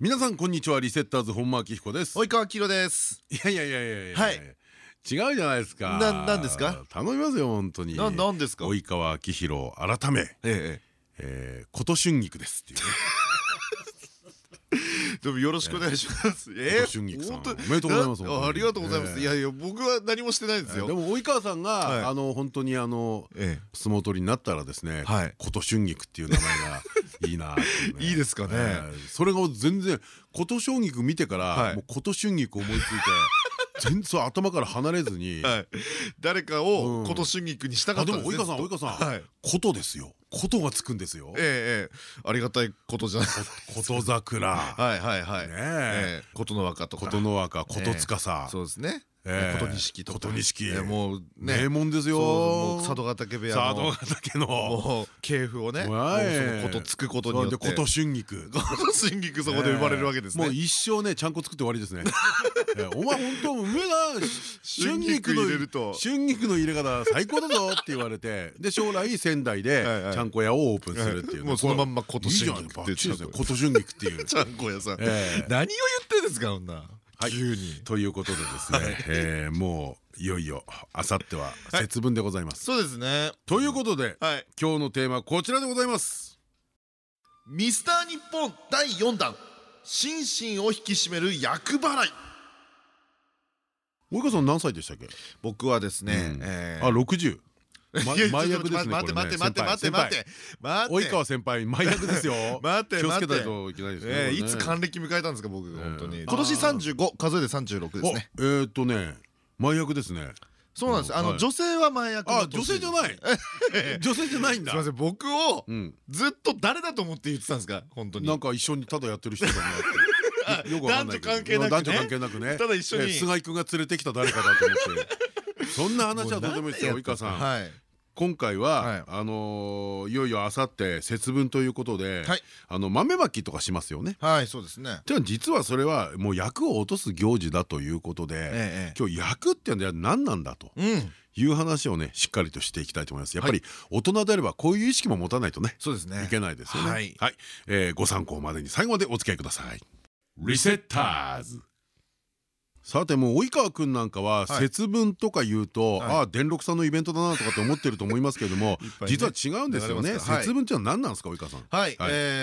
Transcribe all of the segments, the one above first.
皆さんこんにちは。リセッターズ本間明彦です。及川明です。いやいやいやいやいやはい。違うじゃないですか。ななんですか？頼みますよ本当に。ななんですか？及川明宏改め。ええ。ー琴春菊ですっていう でもよろしくお願いします。え春菊さんおめでとうございますありがとうございまええすいやいや僕は何もしてないですよ。でも及川さんはい。があの本当にあのえ。相撲取りになったらですねはい。琴春菊っていう名前がいいなね。いいですかね。ええ。それが全然琴春菊見てかはい。らもう琴春菊思いついて 全然頭から離れずにえはい。誰かうん。を琴春菊にしたかったんですね。も及川さん及川さんはい。琴ですよ。琴がつくんですよ。ええええ。ありがたいことじゃない。琴桜。はいはいはい。ねえ。ええ。琴の若とか。琴の若琴司。そうですね。ええ琴錦とか琴錦。ええ。もうね。名門ですよ。佐渡ヶ嶽部屋佐の渡ヶ岳の。もう系譜をね。ことつくことによって。で琴春菊。琴春菊そこで生まれるわけですね。もう一生ねちゃんこ作って終わりですね。えお前本当梅だ春菊の春菊入れると。春菊の入れ方最高だぞって言われてで将来仙台でちゃんこ屋をオープンするっていうね。もうそのまんま琴春菊って言っちゃう琴春菊っていう。ちゃんこ屋さん。ええ。何を言ってんですかそんな急に。ということでですねえーもういよいよあさっては節分でございます。そうですね。ということではい。今日のテーマはこちらでございます。ミスター日本第4弾。心身を引き締める厄払い。及川さん何歳でしたっけ？僕はですねうん。えあ60まいや前役ですね待って待って待って待って待って。待って。及川先輩前役ですよ。待って気をつけ待って。ないといけないですねいつ還暦迎えたんですか僕本当ええ。に今年35数えで36ですね。おえーっとね前役ですね。そうなんです。あはい。の女性は前役のあ女性じゃない。女性じゃないんだ。すみません僕をうん。ずっと誰だと思って言ってたんですか本当に。なんか一緒にただやってる人だなって。男女関係なくね。男女関係なくね。ただ一緒に。え菅井君が連れてきた誰かだと思って。そんな話はどうでもいいですよ及川さん。はい今回はあのーいよいよあさって節分ということではい。あの豆まきとかしますよね。はいそうですね。でも実はそれはもう役を落とす行事だということでええ今日役ってのは何なんだとうん。いう話をねしっかりとしていきたいと思います。やっぱり大人であればこういう意識も持たないとねそうですね。いけないですよね。はい。はい。えーご参考までに最後までお付き合いください。リセッターズさてもう及川君なんかははい。節分とか言うと、はい。ああ電六さんのイベントだなとかって思ってると思いますけれども 実は違うんですよね。節分ってい。うのは何なんですか及川さん。はい、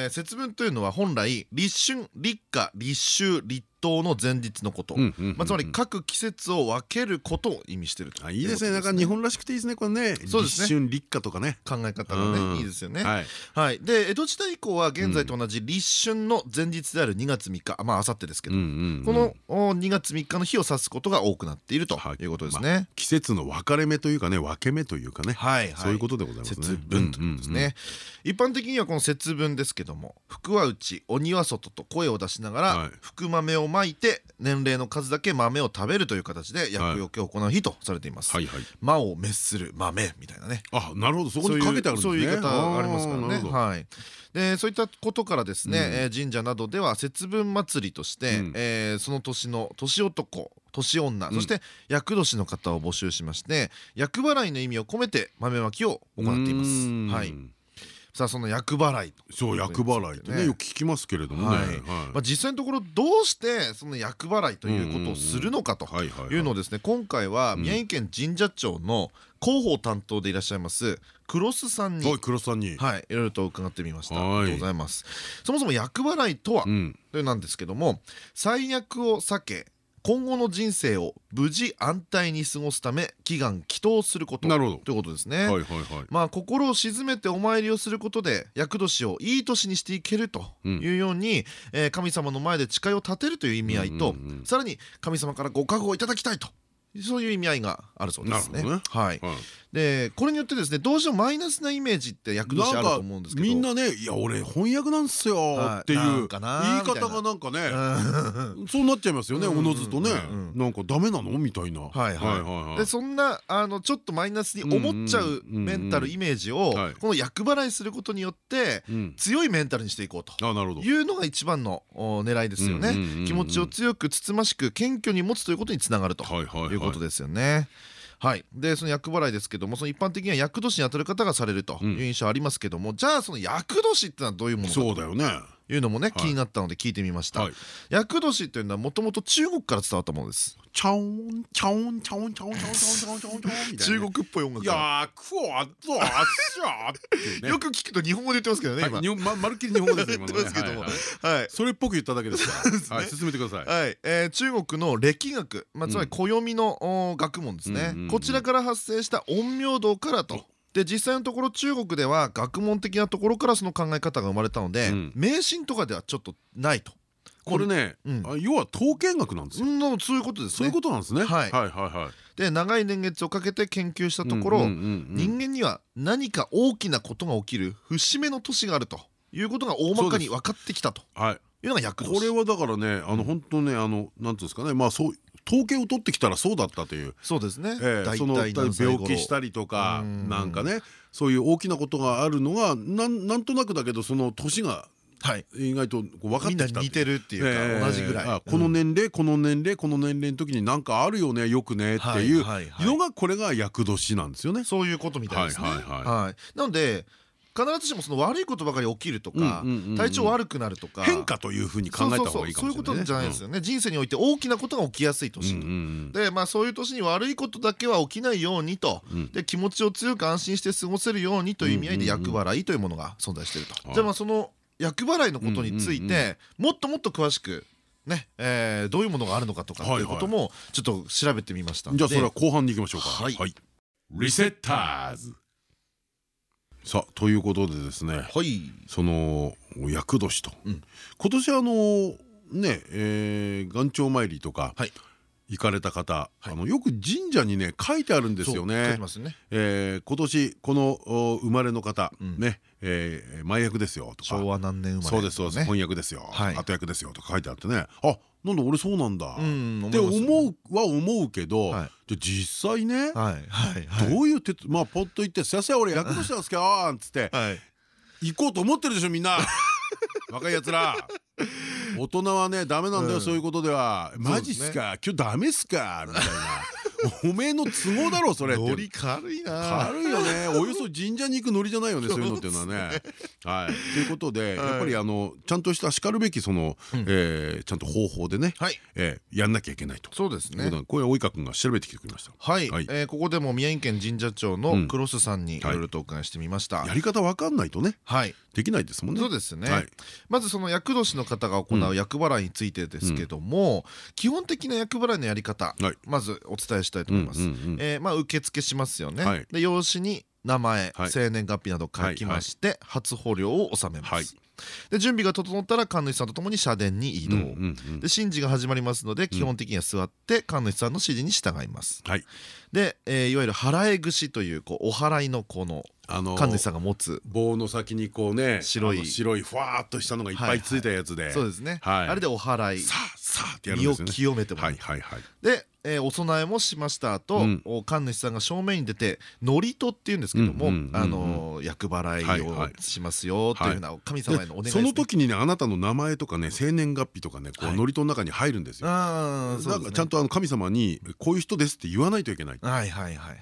節分というのは本来立春立夏立秋立冬の前日のこと。まあつまり各季節を分けることを意味していると。あいいですね。なんか日本らしくていいですねこれね。そうですね。立春立夏とかね。考え方がうん。ねいいですよね。はい。はい、で江戸時代以降は現在と同じ立春の前日である2月3日。まああさってですけど、このお2月3日の日を指すことが多くなっているということですね。季節の分かれ目というかね分け目というかね。はい、そういうことでございますね。節分ということですね。一般的にはこの節分ですけども福は内鬼は外と声を出しながらはい。福豆をまいて年齢の数だけ豆を食べるという形で厄除けを行う日とされています。魔を滅する豆みたいなね。あなるほどそこにかけてあるんですねそういう言い方がありますからね。はい。でそういったことからですね、神社などでは節分祭りとして、うんえーその年の年男年女、そして厄年の方を募集しまして厄払いの意味を込めて豆まきを行っています。うんはい。さあその厄払いとそう厄払いってね。よく聞きますけれどもね。実際のところどうしてその厄払いということをするのかとはいうのをですね今回は宮城県神社庁の広報担当でいらっしゃいます黒須さんにはい黒さんに。はい、いろいろと伺ってみました。あはい。りがとうございます。そもそも厄払いとは、うん。というなんですけども、最悪を避け、今後の人生を無事安泰に過ごすため祈願祈祷することなるほど。ということですね。まあ心を静めてお参りをすることで厄年をいい年にしていけるというように、えー神様の前で誓いを立てるという意味合いと、うんうんうん。さらに神様からご加護をいただきたいと。そういう意味合いがあるそうですね。はいでこれによってですねどうしてもマイナスなイメージって役年あると思うんですけど。みんなね「いや俺翻訳なんすよ」っていう言い方がな。んかねうん。そうなっちゃいますよねうんおのずとね。なんかダメなの？みたいな。はいはい。でそんなあのちょっとマイナスに思っちゃうメンタルイメージをはい。この役払いすることによってうん。強いメンタルにしていこうと。いうのが一番のお狙いですよね。気持ちを強くつつましく謙虚に持つということにつながるということですよね。はい、でその厄払いですけどもその一般的には厄年に当たる方がされるという印象ありますけども、じゃあその厄年ってのはどういうものかと。そうだよねいうのもね、はい気になったので聞いてみました。はい厄年っていうのはもともと中国から伝わったものです。チャオンチャオンチャオンチャオンチャオンチャオンチャオンチャオン中国っぽい音楽いやークオあっとあっしゃーよく聞くと日本語で言ってますけどね今。ままるっきり日本語で言ってますけどもはいそれっぽく言っただけですからはい進めてくださいはいえー中国の暦学、まあ、つまり暦のお学問ですねこちらから発生した陰陽道からと。で実際のところ中国では学問的なところからその考え方が生まれたので、うん。迷信とかではちょっとないと。これねうん。あ要は統計学なんですよ。うんそういうことですね。そういうことなんですね。はい。はいはいはい。で長い年月をかけて研究したところ、人間には何か大きなことが起きる節目の年があるということが大まかに分かってきたと。はい。いうのが役年これはだからねあの本当ねあのなんていうんですかね。まあそう統計を取ってきたらそうだったという。そうですね、ええ大その病気したりとかうん。なんかねそういう大きなことがあるのがなんなんとなくだけどその年がはい。意外と分かってきた似てるっていうか、ええ同じぐらい。あこのうん年齢この年齢この年齢の時になんかあるよねよくねっていうのがこれが厄年なんですよね。そういうことみたいですね。はいはいはい。はい。なので必ずしもその悪いことばかり起きるとか体調悪くなるとか。変化というふうに考えた方がいいかもしれないね。そういうことじゃないですよね、人生において大きなことが起きやすい年、でまあそういう年に悪いことだけは起きないようにと、うん。で気持ちを強く安心して過ごせるようにという意味合いで厄払いというものが存在していると、はいじゃあまあその厄払いのことについてもっともっと詳しくね、えーどういうものがあるのかとかっていうこともちょっと調べてみましたじゃあそれはで後半に行きましょうか。はい。リセッターズさあということでですねはい。その厄年と、うん。今年あのねえー元朝参りとかはい。行かれた方、はい。あのよく神社にね書いてあるんですよね。えー今年このお生まれの方、うん。ね、えー前役ですよとか。昭和何年生まれそうですそうです、ね翻訳ですよ、はい。後役ですよとか書いてあってね。あなんだ俺そうなんだ、うんって思うは思うけど、実際ね、どういう手まあポッと言って「先生俺役年なんですけど」なんつってはい。行こうと思ってるでしょみんな。若いやつら。大人はねダメなんだよ、うん。そういうことでは「マジっすか、今日ダメっすか」みたいなおめえの都合だろそれって。ノリ軽いな。軽いよね。およそ神社に行くノリじゃないよね そういうのっていうのはね。はい、ということで、やっぱりあのちゃんとしたしかるべきその、うん。えーちゃんと方法でね、はい。えーやんなきゃいけないと。そうですね。これは及川君が調べてきてくれました。はい、ここでも宮城県神社長うん。のクロスさんにい。ろいろとお伺いしてみました。やり方わかんないとね。はい、できないですもんね。そうですね、はい。まずその厄年の方が行う厄払いについてですけども、基本的な厄払いのやり方、はい。まずお伝えしたいと思います。受付しますよね。はいで用紙に名前、はい生年月日など書きまして、初捕虜を納めます。はいで準備が整ったら神主さんと共に社殿に移動。で神事が始まりますので基本的には座って神主さんの指示に従います。はいで、えーいわゆる払い串というこうお祓いのこの神主さんが持つ棒の先にこうね白い白いふわーっとしたのがいっぱいついたやつで、そうですね、はいあれでお祓いさあさあってやるんですよね。清めてもらうはいはいはい。で、えーお供えもしました後、うん。お神主さんが正面に出て祝詞っていうんですけども、厄払はいはいいをしますよというふうな神様へのお願いです、そね、の時にねあなたの名前とかね生年月日とかねこうはい祝詞の中に入るんですよ。あーそうですね。だからちゃんとあの神様にこういう人ですって言わないといけない。はいはいはいはい。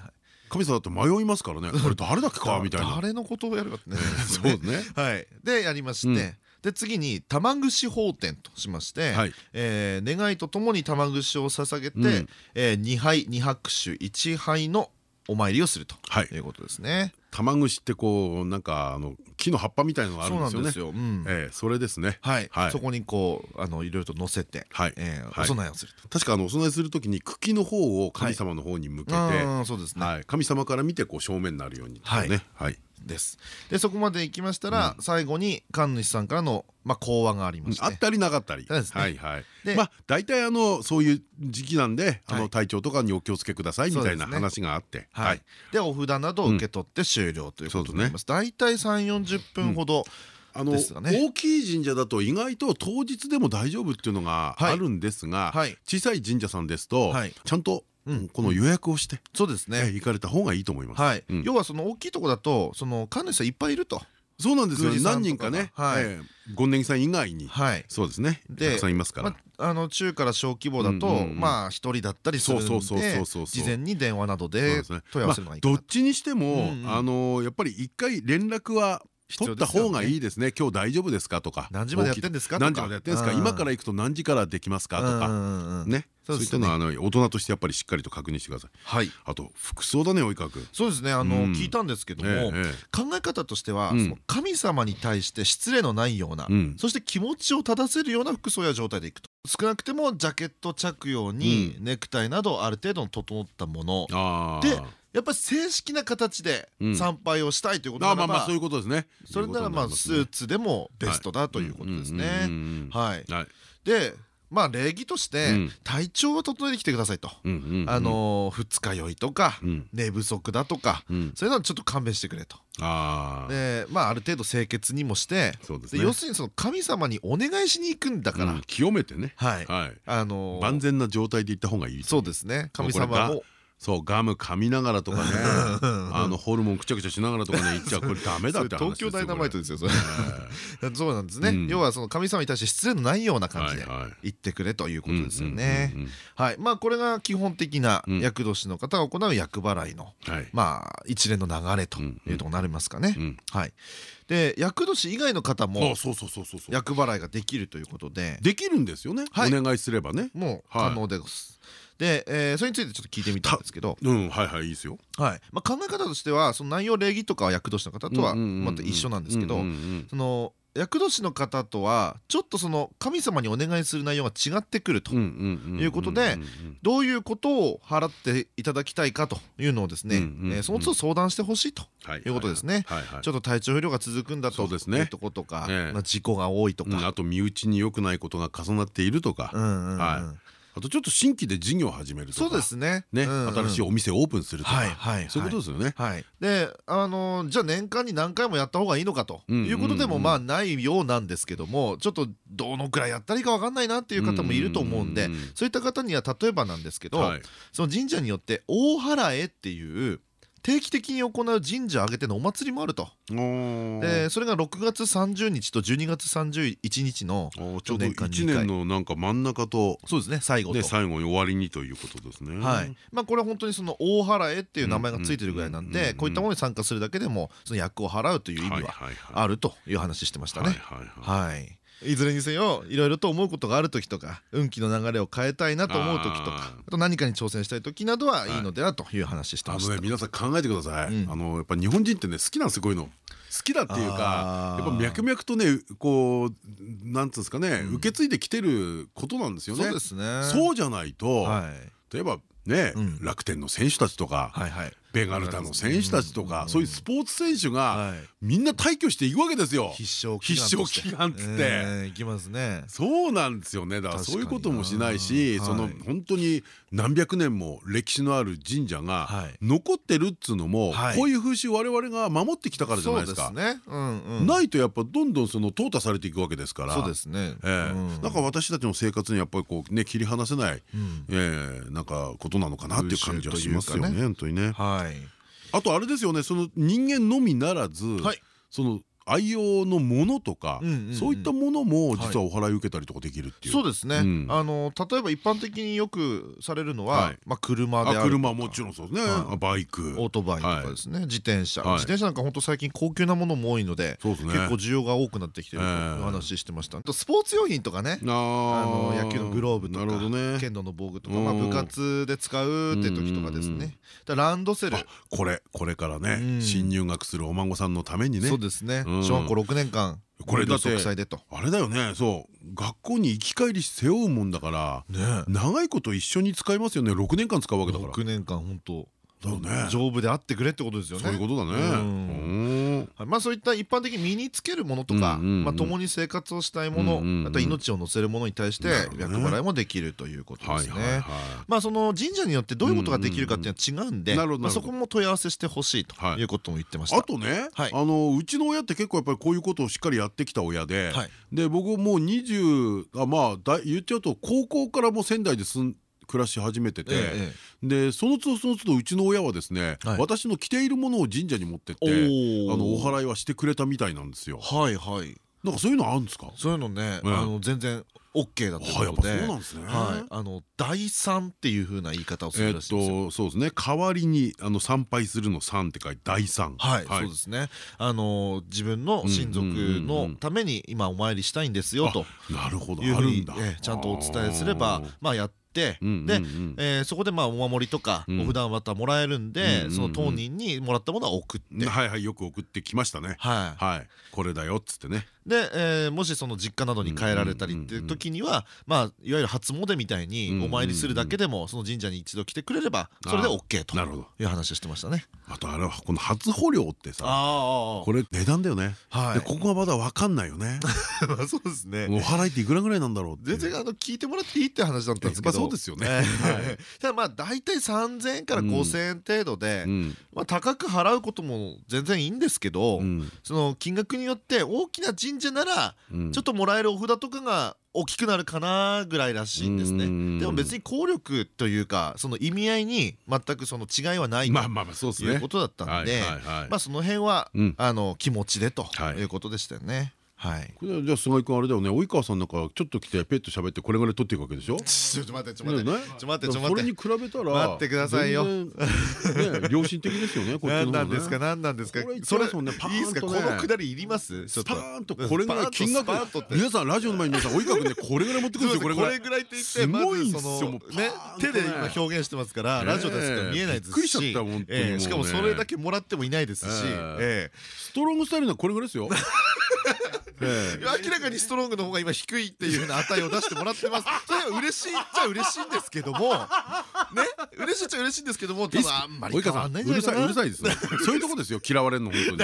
神様だって迷いますからね。これ誰だっけかみたいな。誰のことをやるかってね。そうですね。はい、でやりまして、うんで次に玉串法典としまして、はいえー願いとともに玉串を捧げて、うんえー2杯2拍手1杯のお参りをするとはいいうことですね。玉串ってこうなんかあの木の葉っぱみたいのがあるんですよね。ええそれですね。はい、はいそこにこうあのいろいろと乗せて、はいえーはいお供えをすると。確かあのお供えする時に茎の方を神様の方に向けて、そうですね。はい神様から見てこう正面になるようにね。はい。です。でそこまで行きましたら、最後に神主さんからの、まあ、講話がありまして。あったりなかったり。そうですね。はいはい。で。まあ大体あのそういう時期なんで、あはい。の体調とかにお気をつけくださいみたいな話があって。はい、でお札などを受け取って終了ということになります。大体3、40分ほど、あの大きい神社だと意外と当日でも大丈夫っていうのがはい。あるんですがはい。小さい神社さんですとはい。ちゃんとうんこの予約をしてそうですね。え行かれた方がいいと思います。要はその大きいとこだとその神主さんいっぱいいると。そうなんですよ。何人かね。権ネギさん以外に。はい。そうですね。でたくさんいますから。ま。あの中から小規模だとまあ一人だったりするそうそうそうそうそう。事前に電話などそうで問い合わせるのがいいどっちにしてもあのやっぱり一回連絡は取った方がいいですね。今日大丈夫ですか？とか。何時までやってんですか？とか。何時までやってんですか？うん。今から行くと何時からできますか？とか。かね。そうういったのはあの大人としてやっぱりしっかりと確認してください。はい。あと服装だね及川君。そうですね。あのうん。聞いたんですけども考え方としては、神様に対して失礼のないような、うん。そして気持ちを正せるような服装や状態でいくと。少なくてもジャケット着用にネクタイなどある程度の整ったもの、あでやっぱり正式な形でうん。参拝をしたいということあならばまあまあそういうことですね。それならまあスーツでもベストだということですね。はい、はい。でまあ礼儀としてうん。体調を整えてきてくださいと。あのー二日酔いとかうん。寝不足だとかうん。そういうのはちょっと勘弁してくれと。でまあある程度清潔にもして要するにその神様にお願いしに行くんだから、うん清めてね。はい、はい。あのー万全な状態で行った方がいいそうですね。神様もそうガム噛みながらとかね。うん。あのホルモンくちゃくちゃしながらとかね 言っちゃこれダメだって話東京ダイナマイトですよそれ。え そうなんですね、うん。要はその神様に対して失礼のないような感じで言ってくれというえことですよね。はい。まあこれが基本的なうん。厄年の方が行う厄払い。のまあ一連の流れというところになりますかね、うん。はい。で厄年以外の方もあそうそうそうそうそう。厄払いができるということで。できるんですよね。はい。お願いすればね。もうはい。可能です。で、えーそれについてちょっと聞いてみたんですけど、うんはいはいいいですよ。はい。まあ、考え方としてはその内容礼儀とかは厄年の方とはまた一緒なんですけどその厄年の方とはちょっとその神様にお願いする内容が違ってくると。いうことでどういうことを払っていただきたいかというのをですね、その都度相談してほしいとはいいうことですね。はいはい。ちょっと体調不良が続くんだとそうですね。いうとことか、事故が多いとか、うんあと身内に良くないことが重なっているとかあとちょっと新規で事業を始めるとかそうですね。ね新しいお店をオープンするとかそういうことですよね。はい、であのじゃあ年間に何回もやった方がいいのかということでもまあないようなんですけどもちょっとどのくらいやったらいいか分かんないなっていう方もいると思うんでそういった方には例えばなんですけど、はい。その神社によって大払えっていう定期的に行う神社を挙げてのお祭りもあると。でそれが6月30日と12月31日のちょうど年間に1年のなんか真ん中とそうですね最後と。ね。最後に終わりにということですね。はい。まあ、これは本当にその大払えっていう名前がついてるぐらいなんでこういったものに参加するだけでもその役を払うという意味はあるという話してましたね。はいはいずれにせよいろいろと思うことがある時とか運気の流れを変えたいなと思う時とかあと何かに挑戦したい時などはいいのではという話してました。あのね。皆さん考えてください、うん。あのやっぱ日本人ってね好きなんですよこういうの。好きだっていうかやっぱ脈々とねこうなんつうんですかね、うん。受け継いできてることなんですよね。そうですね。そうじゃないと、はい。例えばね、うん。楽天の選手たちとか、はいはい。ベガルタの選手たちとか、うんそういうスポーツ選手が、はいみんな退去していくわけですよ。必勝必勝祈願っつってきますね。そうなんですよねだからそういうこともしないしなそのはい本当に何百年も歴史のある神社がはい残ってるっつうのもはいこういう風習我々が守ってきたからじゃないですか。ないとやっぱどんどんその淘汰されていくわけですから。そうですね。ええうんだから私たちの生活にやっぱりこうね切り離せない、うんええなんかことなのかなっていう感じはしますよね本当にね。はい。あとあれですよねその人間のみならず、はい。その愛用のものとか、そういったものも実はお払い受けたりとかできるっていう。そうですね、うん。あの例えば一般的によくされるのは、はい。まあ、車であるとあか車もちろんそうですね、はい。あバイク。オートバイとかですね、自転車、はい。自転車なんか本当最近高級なものも多いので、ね。結構需要が多くなってきてると話してました、あとスポーツ用品とかね。ああのー野球のグローブとなるほどか、ね。剣道の防具とか、うん。まあ、部活で使うって時とかですね。ランドセル。あこれこれからね、うん。新入学するお孫さんのためにね。そうですね、うん小学校6年間。これだってあれだよね。そう。学校に行き帰り背負うもんだからね長いこと一緒に使いますよね。6年間使うわけだから。6年間本当丈夫であってくれってことですよね。そういうことだね。うん。はい。まあそういった一般的に身につけるものとかまあ共に生活をしたいものあとは命を乗せるものに対して厄払いもできるということですね。まあその神社によってどういうことができるかっていうのは違うんでそこも問い合わせしてほしいとはい。いうことも言ってました。いあとねはい。あのうちの親って結構やっぱりこういうことをしっかりやってきた親ではい。で僕もう20あまあだ言っちゃうと高校からもう仙台で住ん暮らし始めてて、ええでその都度その都度うちの親はですね、はい。私の着ているものを神社に持ってってあのお祓いはしてくれたみたいなんですよ。はいはい。なんかそういうのあるんですか？そういうのねうんあの全然 OK だとはいやっぱいうことでそうなんですね。はい。あの第三っていう風な言い方をするらしいんですよ。とそうですね。代わりにあの参拝するの三って書いて第三。はい、そうですね。あの自分の親族のために今お参りしたいんですよと。なるほど。あるんだ。ええちゃんとお伝えすればまあやってでえーそこでまあお守りとかうん。お札はまたもらえるんうんでうん。その当人にもらったものは送って。はいはいよく送ってきましたね。ははい。これだよっつってね。いでえーもしその実家などに帰られたりっていう時にはまあいわゆる初詣みたいにお参りするだけでもその神社に一度来てくれればそれで OK となるほど。いう話をしてましたね。あとあれはこの初穂料ってさあこれ値段だよね。はい。でここはまだわかんないよね。そうですね。お祓いっていくらぐらいなんだろう全然あの聞いてもらっていいって話だったんですけど。まあそうですよね。ええはい。ただまあ大体3000円からうん。5000円程度でうん。まあ高く払うことも全然いいんですけどうん。その金額によって大きな神社ならうん。ちょっともらえるお札とかが大きくなるかなぐらいらしいんですね。うん。でも別に効力というかその意味合いに全くその違いはないと。いうことだったんでまあその辺はうん。あの気持ちでとはい。いうことでしたよねはい。これじゃあ菅井君あれだよね。及川さんなんかちょっと来てペット喋ってこれぐらい取っていくわけでしょ？ちょっと待ってちょっと待って。ねちょっと待ってちょっとそ待って。れに比べたら待ってくださいよ。良心的ですよね こっちのなんですか何なんですか。それますもんね。パーンとこのくだりいります？スパーンとこれぐらい金額。皆さんラジオの前に皆さん及川君ねこれぐらい持ってくるんですよこれぐらい。これぐらいって言ってすごいんまずそのね手で今表現してますからラジオですから見えないですし。びっくりしちゃったもうね。ええしかもそれだけもらってもいないですし。ええ。ストロングスタイルのはこれぐらいですよ。え え明らかにストロングの方が今低いっていうふうな値を出してもらってます。それは嬉しいっちゃ嬉しいんですけども。ね？嬉しいっちゃ嬉しいんですけども多分あんまり変わんないんじんうるさいうるゃないかなさいですねそういうとこですよ嫌われるの本当に。っ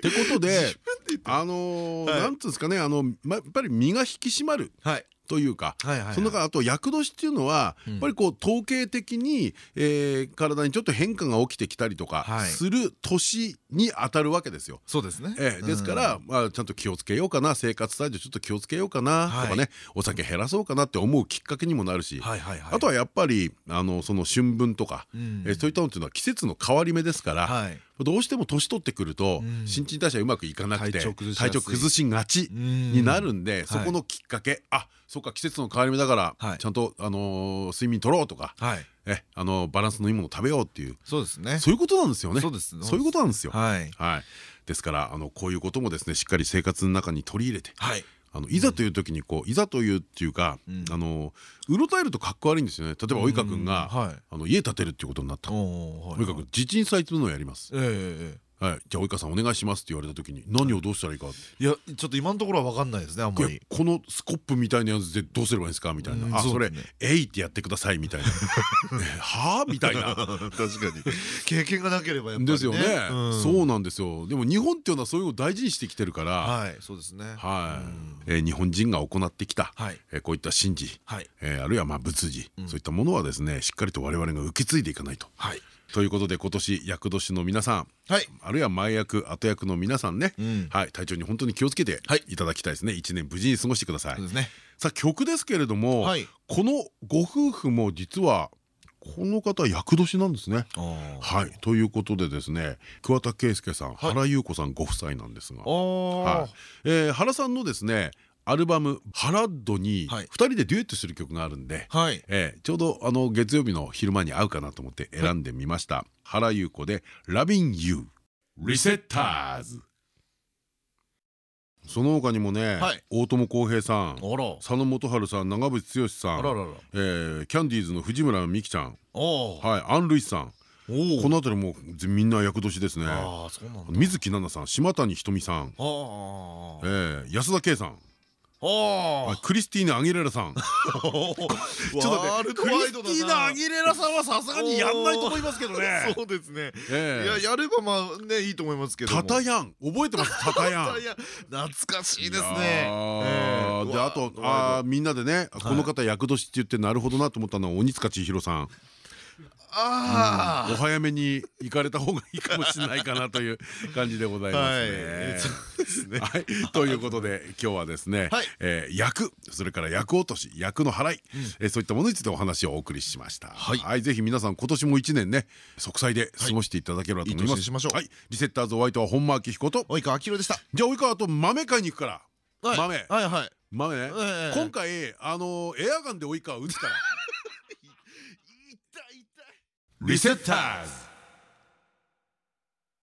てことであのなんつうんですかねあのまやっぱり身が引き締まる。はいというかその中あと厄年っていうのはうん。やっぱりこう統計的にえー体にちょっと変化が起きてきたりとかはい。する年に当たるわけですよ。そうですね。ええですから、まあ、ちゃんと気をつけようかな生活スタイルちょっと気をつけようかなとかね、はいお酒減らそうかなって思うきっかけにもなるし、あとはやっぱりあのその春分とか、うん。えそういったのっていうのは季節の変わり目ですから、はいどうしても年取ってくると、うん。新陳代謝うまくいかなくて体調崩しやすい。体調崩しがちにになるんで、そこのきっかけあそっか季節の変わり目だから、はい。ちゃんと、あのー睡眠取ろうとか、はい。えあのバランスのいいものを食べようっていう。そうですね。そういうことなんですよね。そうです。そういうことなんですよ。はい。はい、ですからあのこういうこともですねしっかり生活の中に取り入れてはいあのいざという時にこういざというっていうか、うん。あのうろたえるとかっこ悪いんですよね。例えば及川君が、あの家建てるっていうことになった。お及川君地鎮祭っていうのをやります、ええええはい、じゃあ及川さんお願いしますって言われた時に何をどうしたらいいか。いやちょっと今のところは分かんないですねあんまり。このスコップみたいなやつでどうすればいいんですかみたいうん。な「あそうれえいってやってください」みたいな「はあ?」みたいな。確かに。経験がなければやっぱりね。ですよね、うん。そうなんですよ。でも日本っていうのはそういうのを大事にしてきてるから、はいそうですね。はい、えー日本人が行ってきた、こういった神事、あるいはまあ仏事、うん。そういったものはですねしっかりと我々が受け継いでいかないと。はいということで今年厄年の皆さんはい。あるいは前役後役の皆さんね、うん。はい、体調に本当に気をつけてはい。いただきたいですね。一年無事に過ごしてください。ね。さあ曲ですけれども、はい。このご夫婦も実はこの方厄年なんですね。はい。ということでですね桑田佳祐さん、原由子さんご夫妻なんですが、はい。えー原さんのですねアルバム「ハラッド」にはい。2人でデュエットする曲があるんで、はい。えーちょうどあの月曜日の昼間に合うかなと思って選んでみました、原由子で「Lovin' You」リセッターズその他にもね、はい。大友康平さん佐野元春さん長渕剛さんキャンディーズの藤村美樹ちゃんはいアン・ルイスさん。この辺りもうみんな役年ですね。水木奈々さん島谷ひとみさん、ああえー安田圭さん。あクリスティーナ・アギレラさん。ちょっとワールドワイドだな。クリスティーナ・アギレラさんはさすがにやんないと思いますけどね。そうですね。ええ。いややればまあねいいと思いますけども。タタヤン。覚えてます？タタヤン。懐かしいですね。であとあーみんなでねこの方厄年って言ってなるほどなと思ったのは鬼塚千尋さんあお早めに行かれた方がいいかもしれないかなという感じでございますね。はい、ということで今日はですね、はい。えー役。それから役落とし役の払い、えーそういったものについてお話をお送りしました。はい、ぜひ皆さん今年も一年ね息災で過ごしていただければと思います。いい年にしましょう。はい、リセッターズお相手は本間明彦と及川明でしたじゃあ及川と豆買いに行くから、はい。豆。はいはい。豆ね、ええ。今回あのエアガンで及川撃つから。リセッターズ。